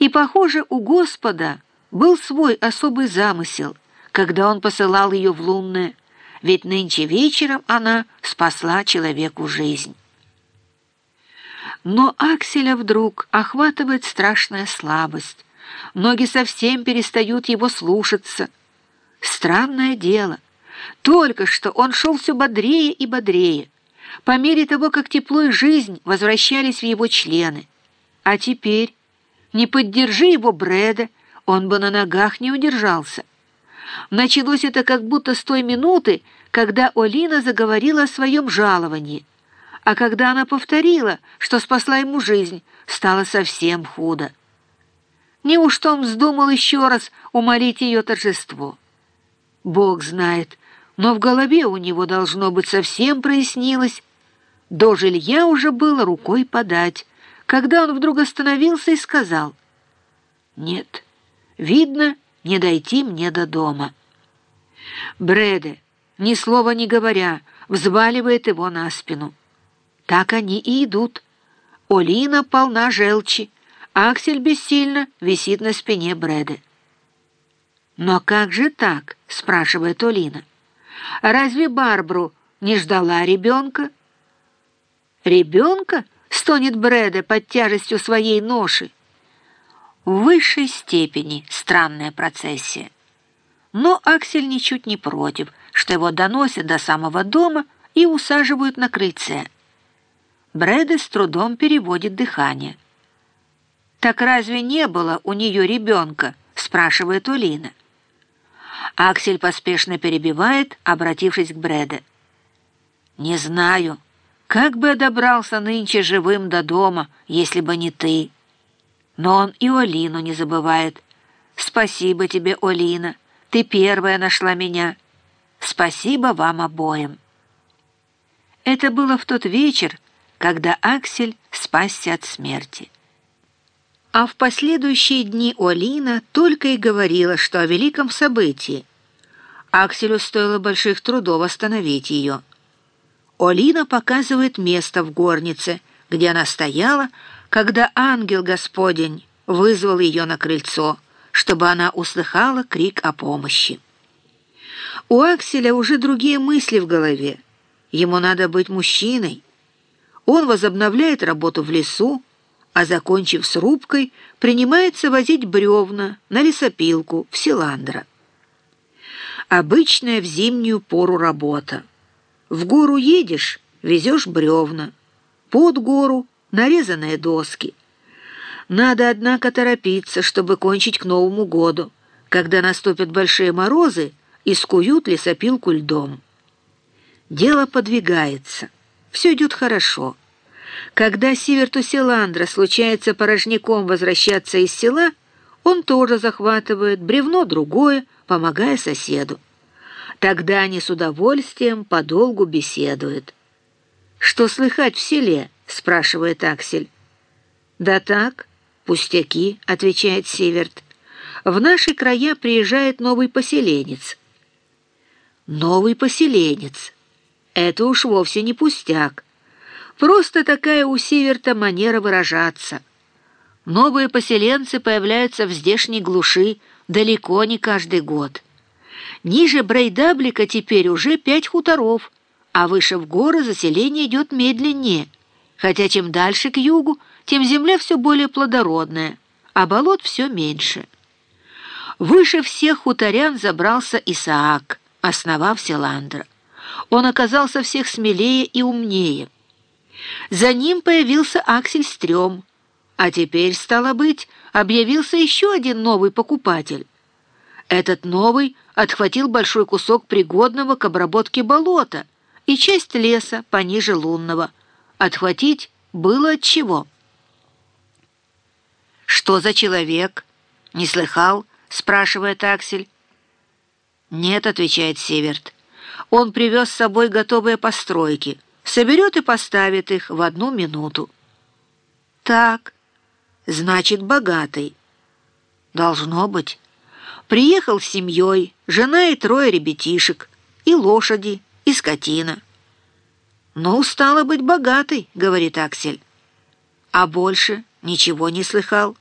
И, похоже, у Господа был свой особый замысел, когда он посылал ее в лунное, ведь нынче вечером она спасла человеку жизнь. Но Акселя вдруг охватывает страшная слабость. Ноги совсем перестают его слушаться. Странное дело. Только что он шел все бодрее и бодрее, по мере того, как тепло и жизнь возвращались в его члены. А теперь, не поддержи его Брэда, он бы на ногах не удержался. Началось это как будто с той минуты, когда Олина заговорила о своем жаловании, а когда она повторила, что спасла ему жизнь, стало совсем худо. Неужто он вздумал еще раз умолить ее торжество? Бог знает, но в голове у него должно быть совсем прояснилось. До жилья уже было рукой подать, когда он вдруг остановился и сказал, «Нет, видно, не дойти мне до дома». Бреде, ни слова не говоря, взваливает его на спину. Так они и идут. Олина полна желчи, Аксель бессильно висит на спине Бреде. «Но как же так?» — спрашивает Олина. «Разве Барбру не ждала ребенка?» «Ребенка?» — стонет Бреде под тяжестью своей ноши. В высшей степени странная процессия. Но Аксель ничуть не против, что его доносят до самого дома и усаживают на крыльце. Бреде с трудом переводит дыхание. «Так разве не было у нее ребенка?» — спрашивает Улина. Аксель поспешно перебивает, обратившись к Бреде. «Не знаю, как бы я добрался нынче живым до дома, если бы не ты?» Но он и Олину не забывает. «Спасибо тебе, Олина, ты первая нашла меня. Спасибо вам обоим». Это было в тот вечер, когда Аксель спасся от смерти. А в последующие дни Олина только и говорила, что о великом событии. Акселю стоило больших трудов остановить ее. Олина показывает место в горнице, где она стояла, когда ангел Господень вызвал ее на крыльцо, чтобы она услыхала крик о помощи. У Акселя уже другие мысли в голове. Ему надо быть мужчиной. Он возобновляет работу в лесу, а, закончив с рубкой, принимается возить бревна на лесопилку в Силандра. Обычная в зимнюю пору работа. В гору едешь, везешь бревна. Под гору нарезанные доски. Надо, однако, торопиться, чтобы кончить к Новому году, когда наступят большие морозы и скуют лесопилку льдом. Дело подвигается, все идет хорошо. Когда Сиверту Селандра случается порожняком возвращаться из села, он тоже захватывает бревно другое, помогая соседу. Тогда они с удовольствием подолгу беседуют. «Что слыхать в селе?» — спрашивает Аксель. «Да так, пустяки», — отвечает Северт. «В наши края приезжает новый поселенец». «Новый поселенец. Это уж вовсе не пустяк. Просто такая у Северта манера выражаться. Новые поселенцы появляются в здешней глуши далеко не каждый год. Ниже Брейдаблика теперь уже пять хуторов, а выше в горы заселение идет медленнее, хотя чем дальше к югу, тем земля все более плодородная, а болот все меньше. Выше всех хуторян забрался Исаак, основав Селандра. Он оказался всех смелее и умнее. За ним появился Аксель Стрём, а теперь, стало быть, объявился еще один новый покупатель. Этот новый отхватил большой кусок пригодного к обработке болота и часть леса пониже лунного. Отхватить было от чего. «Что за человек?» «Не слыхал?» — спрашивает Аксель. «Нет», — отвечает Северт. «Он привез с собой готовые постройки» соберет и поставит их в одну минуту. Так, значит, богатый. Должно быть. Приехал с семьей, жена и трое ребятишек, и лошади, и скотина. «Ну, стало быть, богатый», — говорит Аксель. «А больше ничего не слыхал».